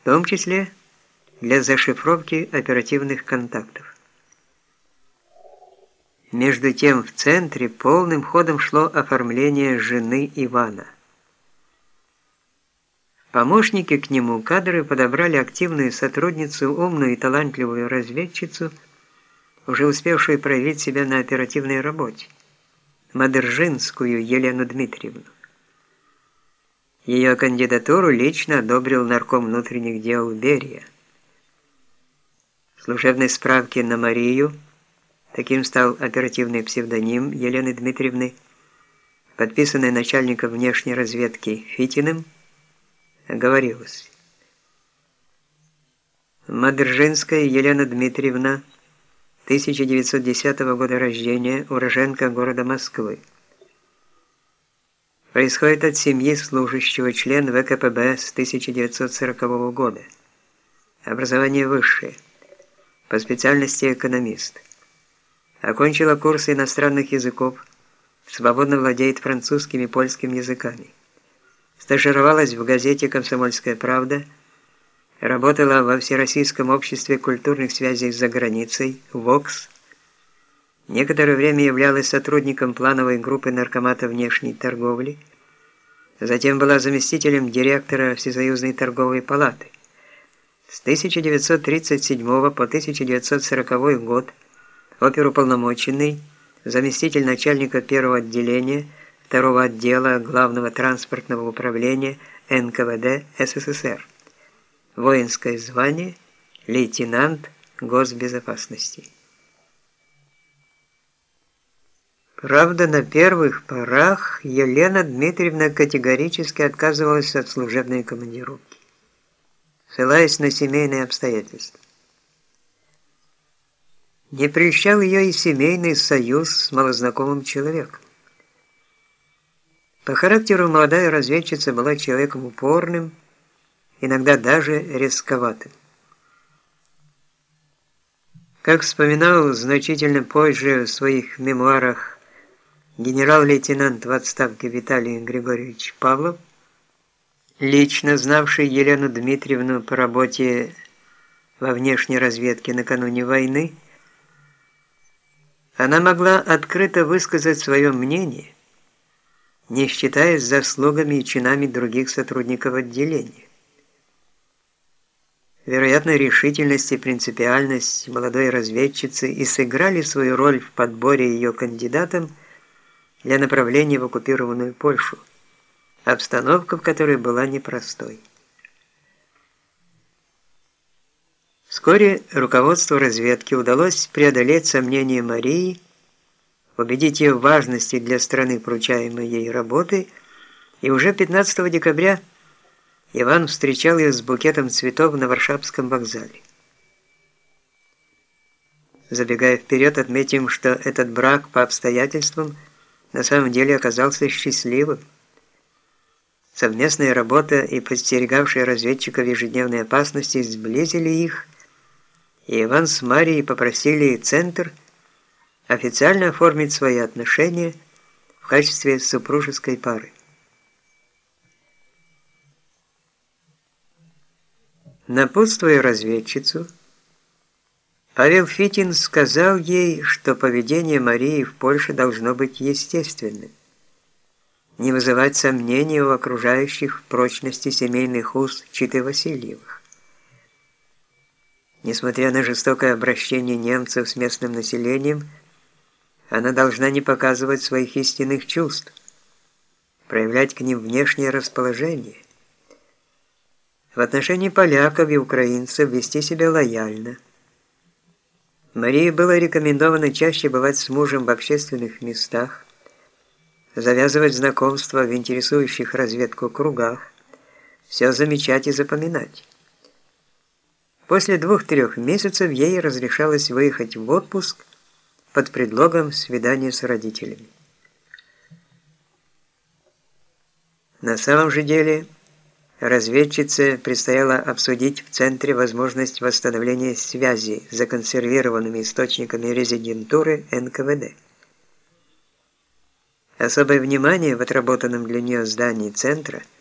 в том числе для зашифровки оперативных контактов. Между тем в центре полным ходом шло оформление жены Ивана. Помощники к нему кадры подобрали активную сотрудницу, умную и талантливую разведчицу, уже успевшую проявить себя на оперативной работе, Мадержинскую Елену Дмитриевну. Ее кандидатуру лично одобрил нарком внутренних дел Берия. В служебной справке на Марию, таким стал оперативный псевдоним Елены Дмитриевны, подписанный начальником внешней разведки Фитиным, говорилось. Мадержинская Елена Дмитриевна, 1910 года рождения, уроженка города Москвы. Происходит от семьи служащего член ВКПБ с 1940 года. Образование высшее. По специальности экономист. Окончила курсы иностранных языков, свободно владеет французским и польским языками. Стажировалась в газете «Комсомольская правда», работала во Всероссийском обществе культурных связей за границей, ВОКС, Некоторое время являлась сотрудником плановой группы Наркомата внешней торговли, затем была заместителем директора Всесоюзной торговой палаты. С 1937 по 1940 год оперуполномоченный, заместитель начальника первого отделения, второго отдела Главного транспортного управления НКВД СССР. Воинское звание лейтенант госбезопасности. Правда, на первых порах Елена Дмитриевна категорически отказывалась от служебной командировки, ссылаясь на семейные обстоятельства. Не прельщал ее и семейный союз с малознакомым человеком. По характеру молодая разведчица была человеком упорным, иногда даже рисковатым. Как вспоминал значительно позже в своих мемуарах генерал-лейтенант в отставке Виталий Григорьевич Павлов, лично знавший Елену Дмитриевну по работе во внешней разведке накануне войны, она могла открыто высказать свое мнение, не считаясь заслугами и чинами других сотрудников отделения. Вероятно, решительность и принципиальность молодой разведчицы и сыграли свою роль в подборе ее кандидатам для направления в оккупированную Польшу, обстановка в которой была непростой. Вскоре руководству разведки удалось преодолеть сомнения Марии, убедить ее в важности для страны поручаемой ей работы, и уже 15 декабря Иван встречал ее с букетом цветов на Варшавском вокзале. Забегая вперед, отметим, что этот брак по обстоятельствам – на самом деле оказался счастливым. Совместная работа и подстерегавшие разведчиков ежедневной опасности сблизили их, и Иван с Марией попросили Центр официально оформить свои отношения в качестве супружеской пары. Напутствуя разведчицу, Павел Фитин сказал ей, что поведение Марии в Польше должно быть естественным, не вызывать сомнений у окружающих в прочности семейных уз Читы Васильевых. Несмотря на жестокое обращение немцев с местным населением, она должна не показывать своих истинных чувств, проявлять к ним внешнее расположение. В отношении поляков и украинцев вести себя лояльно – Марии было рекомендовано чаще бывать с мужем в общественных местах, завязывать знакомства в интересующих разведку кругах, все замечать и запоминать. После двух-трех месяцев ей разрешалось выехать в отпуск под предлогом свидания с родителями. На самом же деле – Разведчице предстояло обсудить в Центре возможность восстановления связи с законсервированными источниками резидентуры НКВД. Особое внимание в отработанном для нее здании Центра –